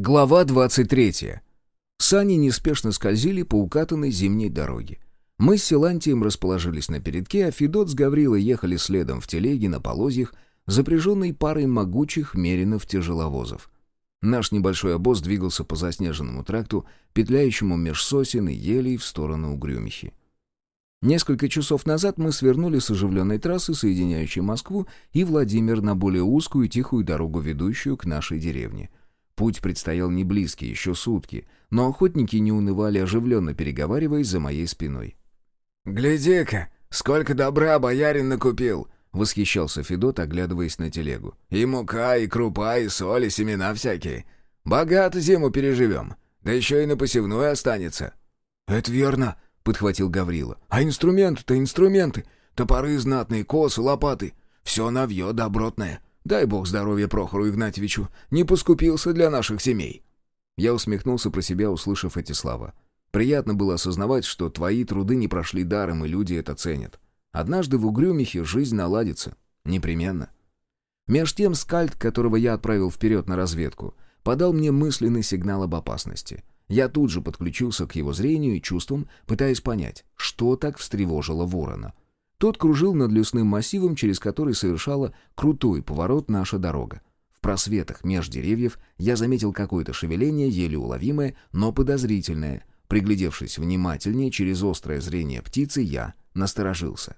Глава 23. Сани неспешно скользили по укатанной зимней дороге. Мы с Силантием расположились на передке, а Федот с Гаврилой ехали следом в телеге на полозьях, запряженной парой могучих меринов-тяжеловозов. Наш небольшой обоз двигался по заснеженному тракту, петляющему меж сосен и елей в сторону Угрюмихи. Несколько часов назад мы свернули с оживленной трассы, соединяющей Москву и Владимир на более узкую и тихую дорогу, ведущую к нашей деревне — Путь предстоял не близкий, еще сутки, но охотники не унывали, оживленно переговариваясь за моей спиной. «Гляди-ка, сколько добра боярин накупил!» — восхищался Федот, оглядываясь на телегу. «И мука, и крупа, и соль, и семена всякие. Богато зиму переживем, да еще и на посевную останется». «Это верно», — подхватил Гаврила. «А инструменты-то инструменты, топоры знатные, косы, лопаты. Все навье добротное. Дай бог здоровья Прохору Игнатьевичу, не поскупился для наших семей». Я усмехнулся про себя, услышав эти слова. Приятно было осознавать, что твои труды не прошли даром, и люди это ценят. Однажды в Угрюмихе жизнь наладится. Непременно. Меж тем скальд, которого я отправил вперед на разведку, подал мне мысленный сигнал об опасности. Я тут же подключился к его зрению и чувствам, пытаясь понять, что так встревожило ворона. Тот кружил над лесным массивом, через который совершала крутой поворот наша дорога. В просветах меж деревьев я заметил какое-то шевеление, еле уловимое, но подозрительное. Приглядевшись внимательнее через острое зрение птицы, я насторожился.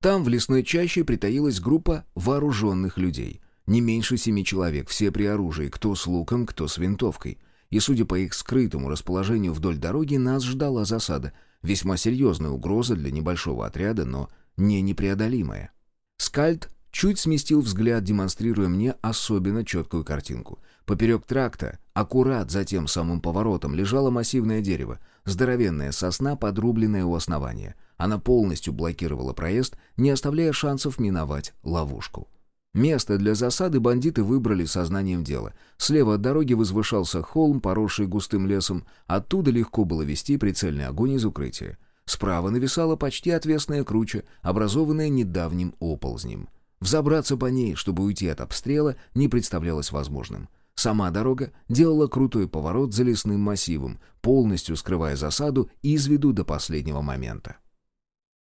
Там в лесной чаще притаилась группа вооруженных людей. Не меньше семи человек, все при оружии, кто с луком, кто с винтовкой. И, судя по их скрытому расположению вдоль дороги, нас ждала засада. Весьма серьезная угроза для небольшого отряда, но не непреодолимое. Скальд чуть сместил взгляд, демонстрируя мне особенно четкую картинку. Поперек тракта, аккурат за тем самым поворотом, лежало массивное дерево, здоровенная сосна, подрубленная у основания. Она полностью блокировала проезд, не оставляя шансов миновать ловушку. Место для засады бандиты выбрали сознанием дела. Слева от дороги возвышался холм, поросший густым лесом. Оттуда легко было вести прицельный огонь из укрытия. Справа нависала почти отвесная круча, образованная недавним оползнем. Взобраться по ней, чтобы уйти от обстрела, не представлялось возможным. Сама дорога делала крутой поворот за лесным массивом, полностью скрывая засаду из виду до последнего момента.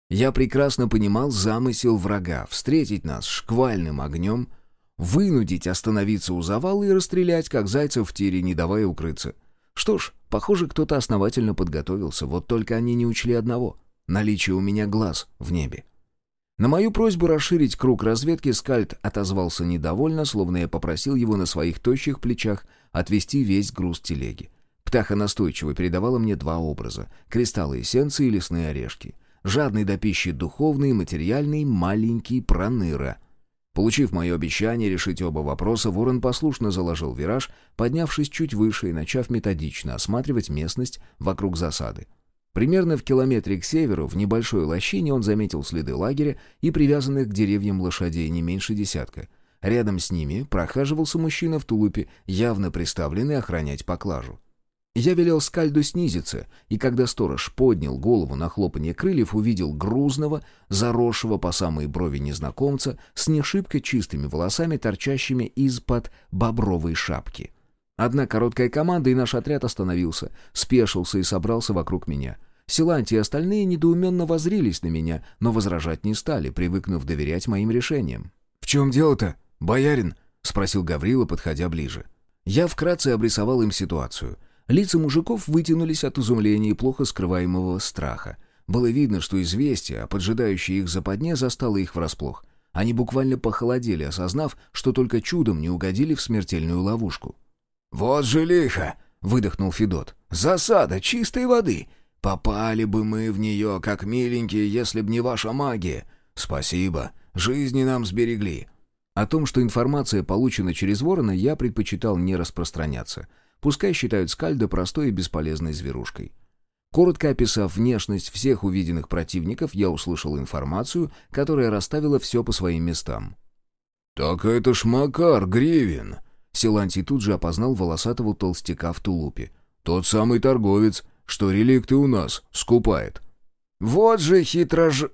Я прекрасно понимал замысел врага — встретить нас шквальным огнем, вынудить остановиться у завала и расстрелять, как зайцев в тире, не давая укрыться. Что ж, похоже, кто-то основательно подготовился, вот только они не учли одного — наличие у меня глаз в небе. На мою просьбу расширить круг разведки Скальд отозвался недовольно, словно я попросил его на своих тощих плечах отвести весь груз телеги. Птаха настойчиво передавала мне два образа — кристаллы эссенции и лесные орешки. Жадный до пищи духовный материальный маленький проныра — Получив мое обещание решить оба вопроса, Ворон послушно заложил вираж, поднявшись чуть выше и начав методично осматривать местность вокруг засады. Примерно в километре к северу, в небольшой лощине, он заметил следы лагеря и привязанных к деревьям лошадей не меньше десятка. Рядом с ними прохаживался мужчина в тулупе, явно приставленный охранять поклажу. Я велел скальду снизиться, и когда сторож поднял голову на хлопанье крыльев, увидел грузного, заросшего по самой брови незнакомца с нешибко чистыми волосами, торчащими из-под бобровой шапки. Одна короткая команда, и наш отряд остановился, спешился и собрался вокруг меня. Силанти и остальные недоуменно возрились на меня, но возражать не стали, привыкнув доверять моим решениям. «В чем дело-то, боярин?» — спросил Гаврила, подходя ближе. Я вкратце обрисовал им ситуацию — Лица мужиков вытянулись от изумления и плохо скрываемого страха. Было видно, что известие о поджидающей их западне застало их врасплох. Они буквально похолодели, осознав, что только чудом не угодили в смертельную ловушку. «Вот же лихо!» — выдохнул Федот. «Засада чистой воды! Попали бы мы в нее, как миленькие, если б не ваша магия! Спасибо, жизни нам сберегли!» О том, что информация получена через ворона, я предпочитал не распространяться — Пускай считают Скальда простой и бесполезной зверушкой. Коротко описав внешность всех увиденных противников, я услышал информацию, которая расставила все по своим местам. «Так это ж Макар Гривен!» Силантий тут же опознал волосатого толстяка в тулупе. «Тот самый торговец, что реликты у нас скупает». «Вот же хитрож...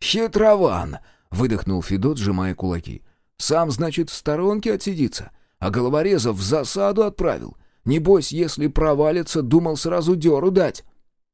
хитрован!» — выдохнул Федот, сжимая кулаки. «Сам, значит, в сторонке отсидится, а головорезов в засаду отправил. Небось, если провалится, думал сразу дёру дать».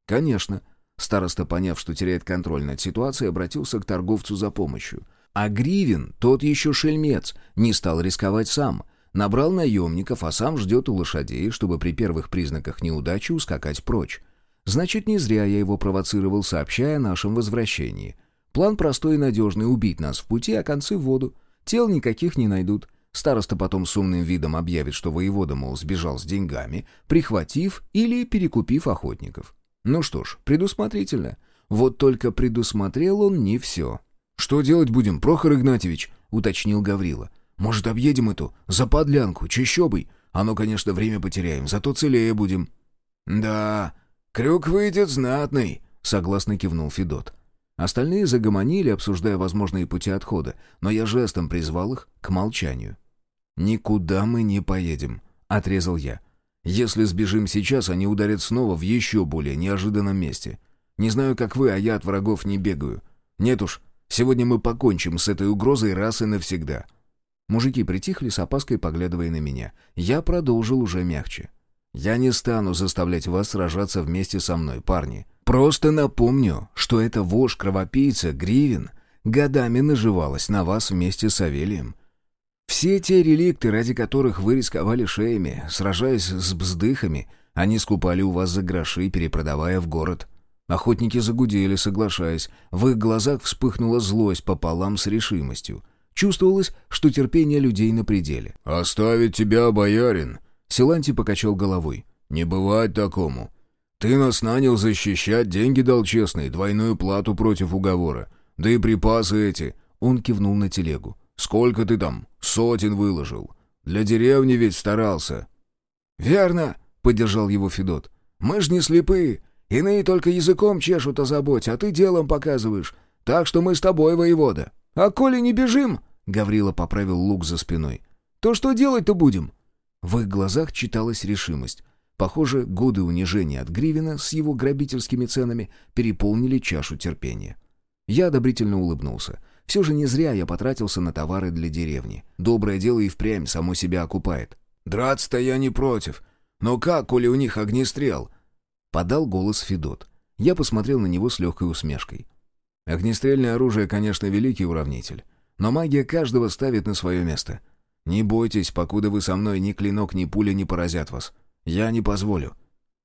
«Конечно». Староста, поняв, что теряет контроль над ситуацией, обратился к торговцу за помощью. А Гривен, тот еще шельмец, не стал рисковать сам. Набрал наемников, а сам ждет у лошадей, чтобы при первых признаках неудачи ускакать прочь. Значит, не зря я его провоцировал, сообщая о нашем возвращении. План простой и надежный — убить нас в пути, а концы в воду. Тел никаких не найдут. Староста потом с умным видом объявит, что воевода, мол, сбежал с деньгами, прихватив или перекупив охотников. Ну что ж, предусмотрительно. Вот только предусмотрел он не все. «Что делать будем, Прохор Игнатьевич?» — уточнил Гаврила. «Может, объедем эту заподлянку, чащобой? Оно, конечно, время потеряем, зато целее будем». «Да, крюк выйдет знатный», — согласно кивнул Федот. Остальные загомонили, обсуждая возможные пути отхода, но я жестом призвал их к молчанию. «Никуда мы не поедем», — отрезал я. «Если сбежим сейчас, они ударят снова в еще более неожиданном месте. Не знаю, как вы, а я от врагов не бегаю. Нет уж, сегодня мы покончим с этой угрозой раз и навсегда». Мужики притихли, с опаской поглядывая на меня. Я продолжил уже мягче. «Я не стану заставлять вас сражаться вместе со мной, парни. Просто напомню, что эта вошь-кровопийца Гривен годами наживалась на вас вместе с Савелием. Все те реликты, ради которых вы рисковали шеями, сражаясь с бздыхами, они скупали у вас за гроши, перепродавая в город. Охотники загудели, соглашаясь. В их глазах вспыхнула злость пополам с решимостью. Чувствовалось, что терпение людей на пределе. «Оставить тебя, боярин!» Силанти покачал головой. «Не бывает такому. Ты нас нанял защищать, деньги дал честные, двойную плату против уговора. Да и припасы эти...» Он кивнул на телегу. «Сколько ты там? Сотен выложил. Для деревни ведь старался». «Верно», — поддержал его Федот. «Мы ж не слепые. Иные только языком чешут о заботе, а ты делом показываешь. Так что мы с тобой, воевода». «А коли не бежим?» — Гаврила поправил лук за спиной. «То что делать-то будем?» В их глазах читалась решимость. Похоже, годы унижения от Гривина с его грабительскими ценами переполнили чашу терпения. Я одобрительно улыбнулся. Все же не зря я потратился на товары для деревни. Доброе дело и впрямь само себя окупает. «Драться-то я не против. Но как, коли у них огнестрел?» Подал голос Федот. Я посмотрел на него с легкой усмешкой. Огнестрельное оружие, конечно, великий уравнитель. Но магия каждого ставит на свое место. Не бойтесь, покуда вы со мной ни клинок, ни пуля не поразят вас. Я не позволю».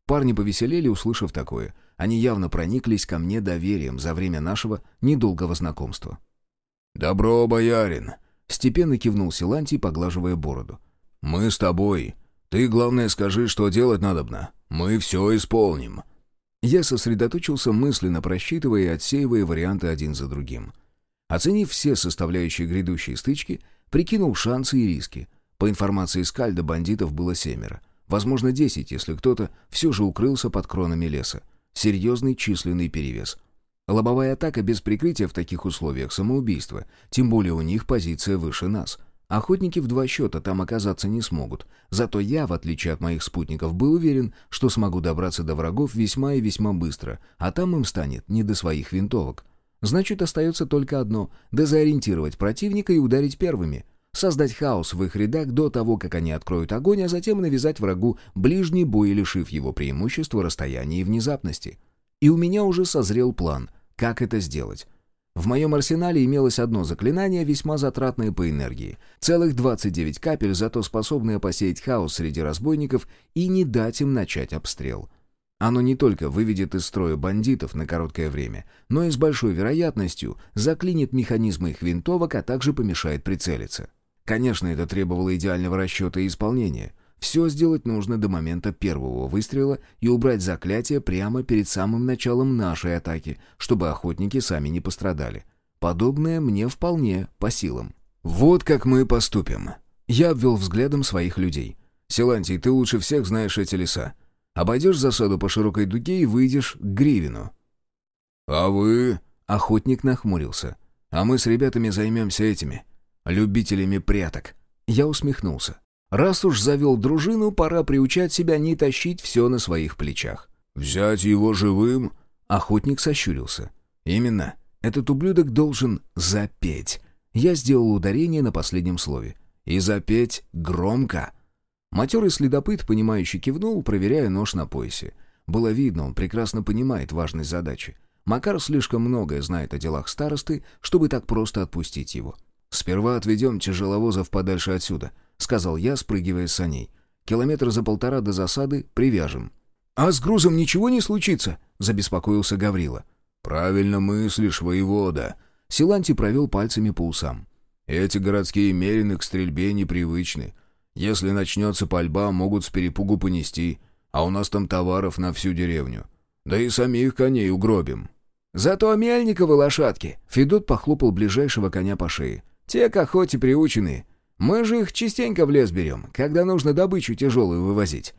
Парни повеселели, услышав такое. Они явно прониклись ко мне доверием за время нашего недолгого знакомства. «Добро, боярин!» — степенно кивнул Силантий, поглаживая бороду. «Мы с тобой. Ты, главное, скажи, что делать надобно. Мы все исполним». Я сосредоточился мысленно, просчитывая и отсеивая варианты один за другим. Оценив все составляющие грядущей стычки, прикинул шансы и риски. По информации Скальда, бандитов было семеро. Возможно, десять, если кто-то все же укрылся под кронами леса. Серьезный численный перевес. Лобовая атака без прикрытия в таких условиях самоубийство, тем более у них позиция выше нас. Охотники в два счета там оказаться не смогут. Зато я, в отличие от моих спутников, был уверен, что смогу добраться до врагов весьма и весьма быстро, а там им станет не до своих винтовок. Значит, остается только одно — дезориентировать противника и ударить первыми. Создать хаос в их рядах до того, как они откроют огонь, а затем навязать врагу ближний бой, лишив его преимущества расстояния и внезапности. И у меня уже созрел план, как это сделать. В моем арсенале имелось одно заклинание, весьма затратное по энергии. Целых 29 капель, зато способное посеять хаос среди разбойников и не дать им начать обстрел. Оно не только выведет из строя бандитов на короткое время, но и с большой вероятностью заклинит механизмы их винтовок, а также помешает прицелиться. Конечно, это требовало идеального расчета и исполнения. Все сделать нужно до момента первого выстрела и убрать заклятие прямо перед самым началом нашей атаки, чтобы охотники сами не пострадали. Подобное мне вполне по силам. Вот как мы поступим. Я обвел взглядом своих людей. Силантий, ты лучше всех знаешь эти леса. Обойдешь засаду по широкой дуге и выйдешь к Гривину. «А вы?» — охотник нахмурился. «А мы с ребятами займемся этими, любителями пряток». Я усмехнулся. Раз уж завел дружину, пора приучать себя не тащить все на своих плечах. «Взять его живым?» Охотник сощурился. «Именно. Этот ублюдок должен запеть». Я сделал ударение на последнем слове. «И запеть громко». Матерый следопыт, понимающий, кивнул, проверяя нож на поясе. Было видно, он прекрасно понимает важность задачи. Макар слишком многое знает о делах старосты, чтобы так просто отпустить его. «Сперва отведем тяжеловозов подальше отсюда», — сказал я, спрыгивая с саней. «Километр за полтора до засады привяжем». «А с грузом ничего не случится?» — забеспокоился Гаврила. «Правильно мыслишь, воевода». Силанти провел пальцами по усам. «Эти городские мерины к стрельбе непривычны. Если начнется пальба, могут с перепугу понести, а у нас там товаров на всю деревню. Да и самих коней угробим». «Зато Мельниковы лошадки!» Федот похлопал ближайшего коня по шее. «Те к охоте приученные. Мы же их частенько в лес берем, когда нужно добычу тяжелую вывозить.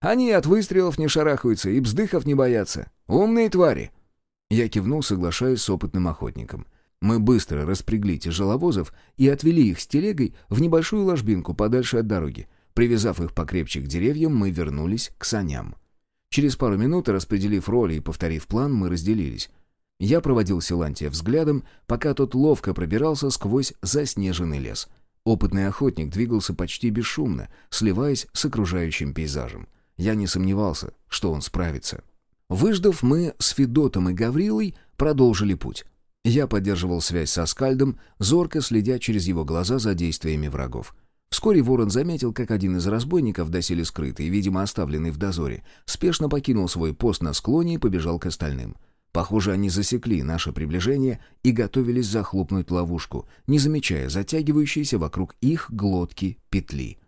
Они от выстрелов не шарахаются и бздыхов не боятся. Умные твари!» Я кивнул, соглашаясь с опытным охотником. Мы быстро распрягли тяжеловозов и отвели их с телегой в небольшую ложбинку подальше от дороги. Привязав их покрепче к деревьям, мы вернулись к саням. Через пару минут, распределив роли и повторив план, мы разделились. Я проводил Силантия взглядом, пока тот ловко пробирался сквозь заснеженный лес. Опытный охотник двигался почти бесшумно, сливаясь с окружающим пейзажем. Я не сомневался, что он справится. Выждав, мы с Федотом и Гаврилой продолжили путь. Я поддерживал связь со Скальдом, зорко следя через его глаза за действиями врагов. Вскоре Ворон заметил, как один из разбойников, доселе скрытый, видимо оставленный в дозоре, спешно покинул свой пост на склоне и побежал к остальным. Похоже, они засекли наше приближение и готовились захлопнуть ловушку, не замечая затягивающейся вокруг их глотки петли.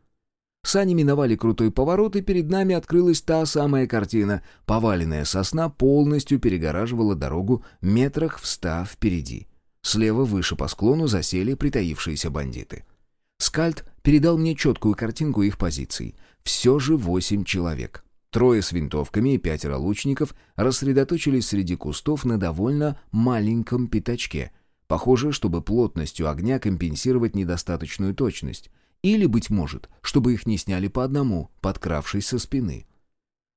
Сани миновали крутой поворот, и перед нами открылась та самая картина. Поваленная сосна полностью перегораживала дорогу метрах в ста впереди. Слева выше по склону засели притаившиеся бандиты. Скальд передал мне четкую картинку их позиций. Все же восемь человек. Трое с винтовками и пятеро лучников рассредоточились среди кустов на довольно маленьком пятачке. Похоже, чтобы плотностью огня компенсировать недостаточную точность. Или, быть может, чтобы их не сняли по одному, подкравшись со спины.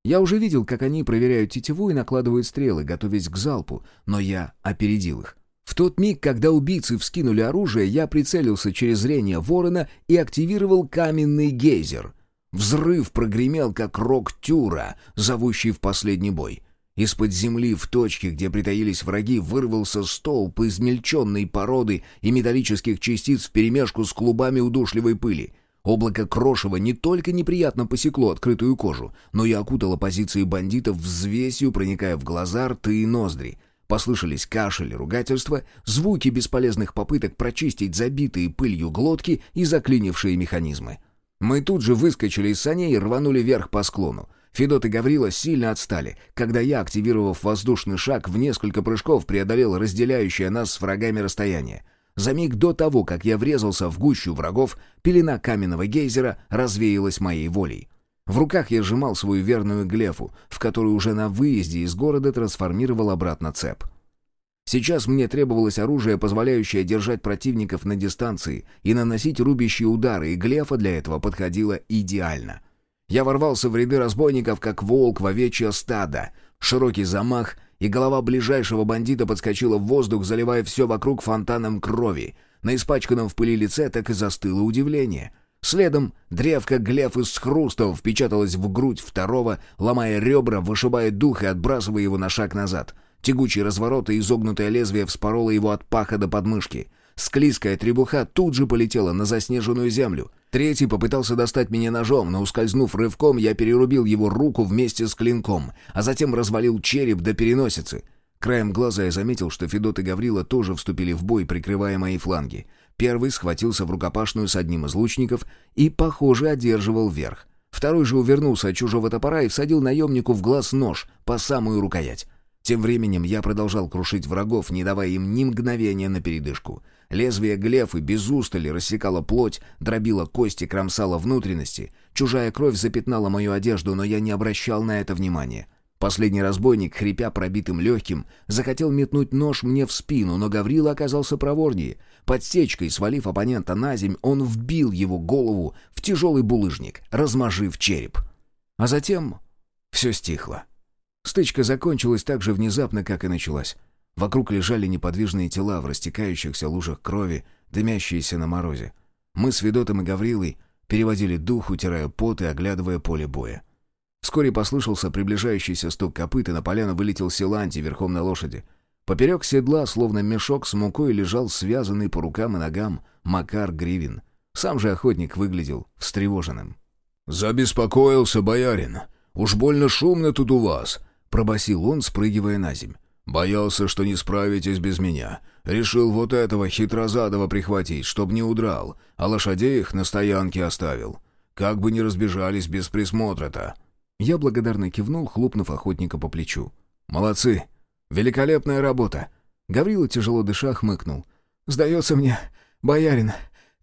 Я уже видел, как они проверяют тетиву и накладывают стрелы, готовясь к залпу, но я опередил их. В тот миг, когда убийцы вскинули оружие, я прицелился через зрение ворона и активировал каменный гейзер. Взрыв прогремел, как рок тюра, зовущий в последний бой. Из-под земли в точке, где притаились враги, вырвался столб измельченной породы и металлических частиц вперемешку с клубами удушливой пыли. Облако крошева не только неприятно посекло открытую кожу, но и окутало позиции бандитов взвесью, проникая в глаза, рты и ноздри. Послышались кашель и ругательства, звуки бесполезных попыток прочистить забитые пылью глотки и заклинившие механизмы. Мы тут же выскочили из саней и рванули вверх по склону. Федот и Гаврила сильно отстали, когда я, активировав воздушный шаг, в несколько прыжков преодолел разделяющее нас с врагами расстояние. За миг до того, как я врезался в гущу врагов, пелена каменного гейзера развеялась моей волей. В руках я сжимал свою верную глефу, в которую уже на выезде из города трансформировал обратно цеп. Сейчас мне требовалось оружие, позволяющее держать противников на дистанции и наносить рубящие удары, и глефа для этого подходила идеально. Я ворвался в ряды разбойников, как волк в овечье стадо. Широкий замах, и голова ближайшего бандита подскочила в воздух, заливая все вокруг фонтаном крови. На испачканном в пыли лице так и застыло удивление. Следом древко глеф из хрустов впечаталась в грудь второго, ломая ребра, вышибая дух и отбрасывая его на шаг назад. Тягучий разворот и изогнутое лезвие вспороло его от паха до подмышки. Склизкая требуха тут же полетела на заснеженную землю. Третий попытался достать меня ножом, но, ускользнув рывком, я перерубил его руку вместе с клинком, а затем развалил череп до переносицы. Краем глаза я заметил, что Федот и Гаврила тоже вступили в бой, прикрывая мои фланги. Первый схватился в рукопашную с одним из лучников и, похоже, одерживал верх. Второй же увернулся от чужого топора и всадил наемнику в глаз нож по самую рукоять. Тем временем я продолжал крушить врагов, не давая им ни мгновения на передышку. Лезвие глефы без устали рассекало плоть, дробило кости, кромсало внутренности. Чужая кровь запятнала мою одежду, но я не обращал на это внимания. Последний разбойник, хрипя пробитым легким, захотел метнуть нож мне в спину, но Гаврила оказался проворнее. Подсечкой, свалив оппонента на земь, он вбил его голову в тяжелый булыжник, размажив череп. А затем все стихло. Стычка закончилась так же внезапно, как и началась. Вокруг лежали неподвижные тела в растекающихся лужах крови, дымящиеся на морозе. Мы с Федотом и Гаврилой переводили дух, утирая пот и оглядывая поле боя. Вскоре послышался приближающийся стук копыт, и на поляну вылетел Силанти верхом на лошади. Поперек седла, словно мешок с мукой, лежал связанный по рукам и ногам Макар Гривин. Сам же охотник выглядел встревоженным. «Забеспокоился, боярин. Уж больно шумно тут у вас», — пробасил он, спрыгивая на земь. «Боялся, что не справитесь без меня. Решил вот этого хитрозадого прихватить, чтоб не удрал, а лошадей их на стоянке оставил. Как бы не разбежались без присмотра-то». Я благодарно кивнул, хлопнув охотника по плечу. «Молодцы! Великолепная работа!» Гаврила, тяжело дыша, хмыкнул. «Сдается мне, боярин,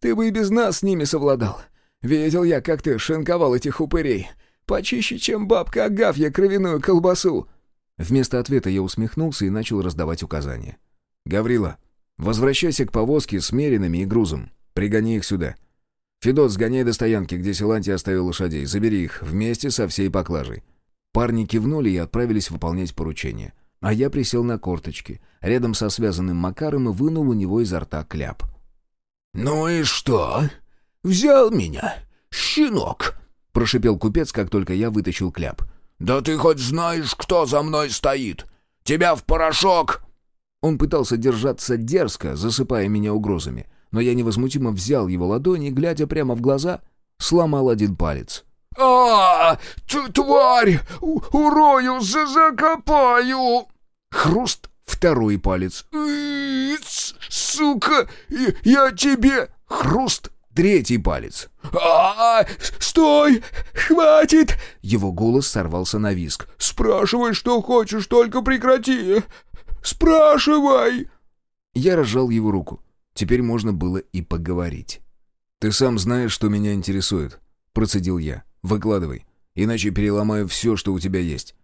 ты бы и без нас с ними совладал. Видел я, как ты шинковал этих упырей. Почище, чем бабка Агафья кровяную колбасу!» Вместо ответа я усмехнулся и начал раздавать указания. «Гаврила, возвращайся к повозке с меринами и грузом. Пригони их сюда. «Федот, сгоняй до стоянки, где Силантий оставил лошадей. Забери их, вместе со всей поклажей». Парни кивнули и отправились выполнять поручение. А я присел на корточки, рядом со связанным Макаром и вынул у него изо рта кляп. «Ну и что? Взял меня, щенок!» — прошипел купец, как только я вытащил кляп. «Да ты хоть знаешь, кто за мной стоит? Тебя в порошок!» Он пытался держаться дерзко, засыпая меня угрозами но я невозмутимо взял его ладони глядя прямо в глаза, сломал один палец. а, тварь! Урою, закопаю!» Хруст второй палец. «Сука! Я тебе...» Хруст третий палец. а, -а Стой! Хватит!» Его голос сорвался на виск. «Спрашивай, что хочешь, только прекрати! Спрашивай!» Я разжал его руку. Теперь можно было и поговорить. «Ты сам знаешь, что меня интересует», — процедил я. «Выкладывай, иначе переломаю все, что у тебя есть».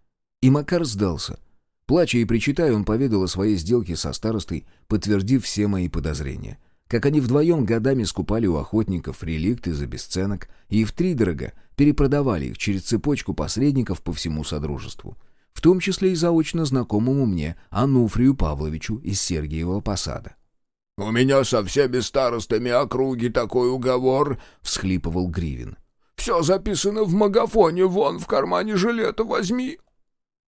И Макар сдался. Плача и причитая, он поведал о своей сделке со старостой, подтвердив все мои подозрения. Как они вдвоем годами скупали у охотников реликты за бесценок и втридорога перепродавали их через цепочку посредников по всему Содружеству. В том числе и заочно знакомому мне Ануфрию Павловичу из Сергиева Посада. «У меня со всеми старостами округи такой уговор», — всхлипывал Гривин. «Все записано в магафоне, вон в кармане жилета возьми».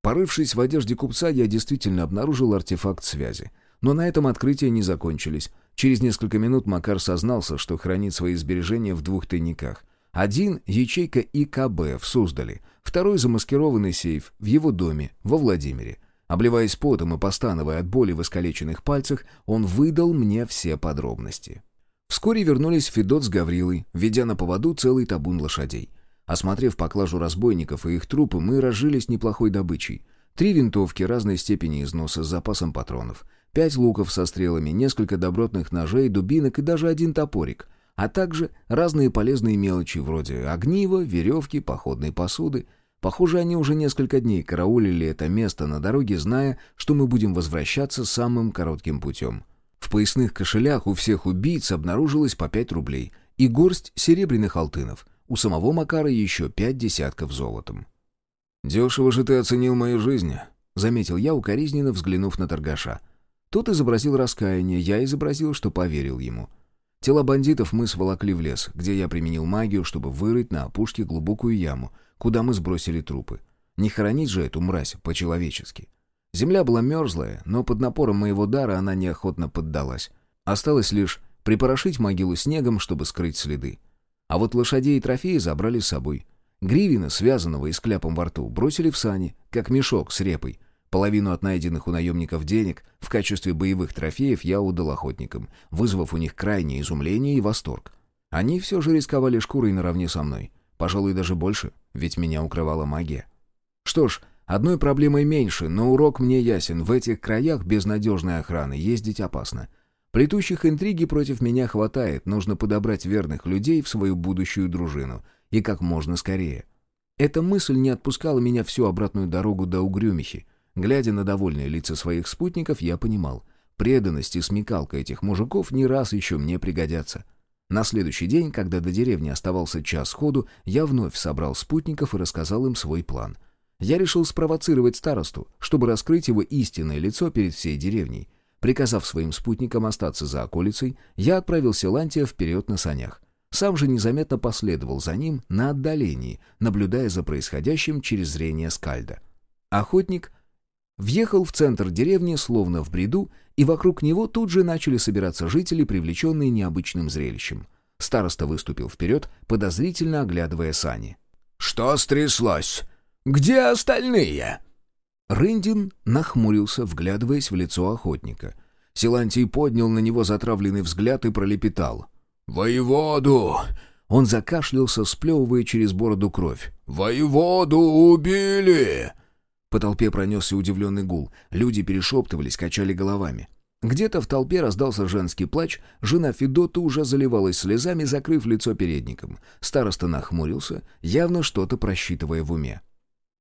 Порывшись в одежде купца, я действительно обнаружил артефакт связи. Но на этом открытия не закончились. Через несколько минут Макар сознался, что хранит свои сбережения в двух тайниках. Один — ячейка ИКБ в Суздале, второй — замаскированный сейф в его доме во Владимире. Обливаясь потом и постановая от боли в искалеченных пальцах, он выдал мне все подробности. Вскоре вернулись Федот с Гаврилой, ведя на поводу целый табун лошадей. Осмотрев поклажу разбойников и их трупы, мы разжились неплохой добычей. Три винтовки разной степени износа с запасом патронов, пять луков со стрелами, несколько добротных ножей, дубинок и даже один топорик, а также разные полезные мелочи вроде огнива, веревки, походной посуды — Похоже, они уже несколько дней караулили это место на дороге, зная, что мы будем возвращаться самым коротким путем. В поясных кошелях у всех убийц обнаружилось по пять рублей и горсть серебряных алтынов. У самого Макара еще пять десятков золотом. «Дешево же ты оценил мою жизнь», — заметил я, укоризненно взглянув на торгаша. Тот изобразил раскаяние, я изобразил, что поверил ему. Тела бандитов мы сволокли в лес, где я применил магию, чтобы вырыть на опушке глубокую яму, куда мы сбросили трупы. Не хоронить же эту мразь по-человечески. Земля была мерзлая, но под напором моего дара она неохотно поддалась. Осталось лишь припорошить могилу снегом, чтобы скрыть следы. А вот лошадей и трофеи забрали с собой. Гривина, связанного и с кляпом во рту, бросили в сани, как мешок с репой. Половину от найденных у наемников денег в качестве боевых трофеев я удал охотникам, вызвав у них крайнее изумление и восторг. Они все же рисковали шкурой наравне со мной. Пожалуй, даже больше, ведь меня укрывала магия. Что ж, одной проблемой меньше, но урок мне ясен. В этих краях без надежной охраны ездить опасно. Плетущих интриги против меня хватает, нужно подобрать верных людей в свою будущую дружину. И как можно скорее. Эта мысль не отпускала меня всю обратную дорогу до Угрюмихи. Глядя на довольные лица своих спутников, я понимал, преданность и смекалка этих мужиков не раз еще мне пригодятся. На следующий день, когда до деревни оставался час ходу, я вновь собрал спутников и рассказал им свой план. Я решил спровоцировать старосту, чтобы раскрыть его истинное лицо перед всей деревней. Приказав своим спутникам остаться за околицей, я отправил Силантия вперед на санях. Сам же незаметно последовал за ним на отдалении, наблюдая за происходящим через зрение скальда. Охотник въехал в центр деревни, словно в бреду, и вокруг него тут же начали собираться жители, привлеченные необычным зрелищем. Староста выступил вперед, подозрительно оглядывая сани. «Что стряслось? Где остальные?» Рындин нахмурился, вглядываясь в лицо охотника. Силантий поднял на него затравленный взгляд и пролепетал. «Воеводу!» Он закашлялся, сплевывая через бороду кровь. «Воеводу убили!» По толпе пронесся удивленный гул. Люди перешептывались, качали головами. Где-то в толпе раздался женский плач, жена Федота уже заливалась слезами, закрыв лицо передником. Староста нахмурился, явно что-то просчитывая в уме.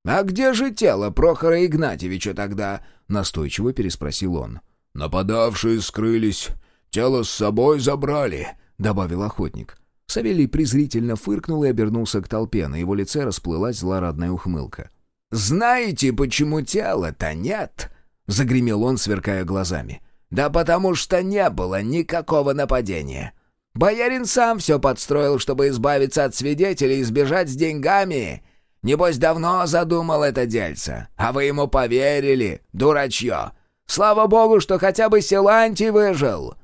«А где же тело Прохора Игнатьевича тогда?» — настойчиво переспросил он. «Нападавшие скрылись, тело с собой забрали», — добавил охотник. Савелий презрительно фыркнул и обернулся к толпе, на его лице расплылась злорадная ухмылка. «Знаете, почему тела-то нет?» — загремел он, сверкая глазами. «Да потому что не было никакого нападения. Боярин сам все подстроил, чтобы избавиться от свидетелей и сбежать с деньгами. Небось, давно задумал это дельце, а вы ему поверили, дурачье. Слава богу, что хотя бы Силантий выжил!»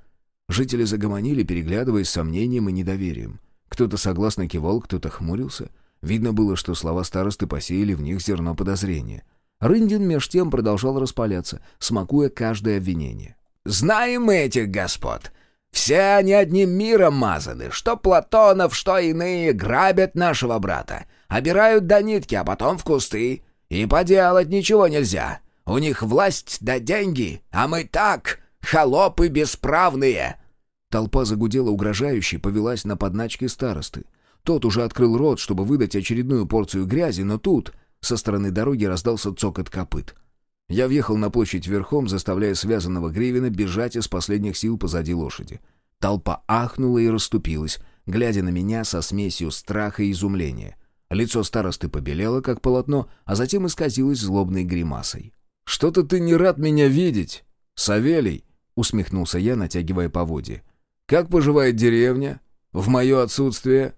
Жители загомонили, переглядываясь с сомнением и недоверием. Кто-то согласно кивал, кто-то хмурился. Видно было, что слова старосты посеяли в них зерно подозрения. Рындин меж тем продолжал распаляться, смакуя каждое обвинение. «Знаем мы этих господ. Все они одним миром мазаны. Что Платонов, что иные грабят нашего брата. Обирают до нитки, а потом в кусты. И поделать ничего нельзя. У них власть да деньги, а мы так, холопы бесправные!» Толпа загудела угрожающе, повелась на подначки старосты. Тот уже открыл рот, чтобы выдать очередную порцию грязи, но тут со стороны дороги раздался цокот копыт. Я въехал на площадь верхом, заставляя связанного Гривина бежать из последних сил позади лошади. Толпа ахнула и расступилась, глядя на меня со смесью страха и изумления. Лицо старосты побелело, как полотно, а затем исказилось злобной гримасой. «Что-то ты не рад меня видеть, Савелий!» — усмехнулся я, натягивая поводья. «Как поживает деревня? В мое отсутствие?»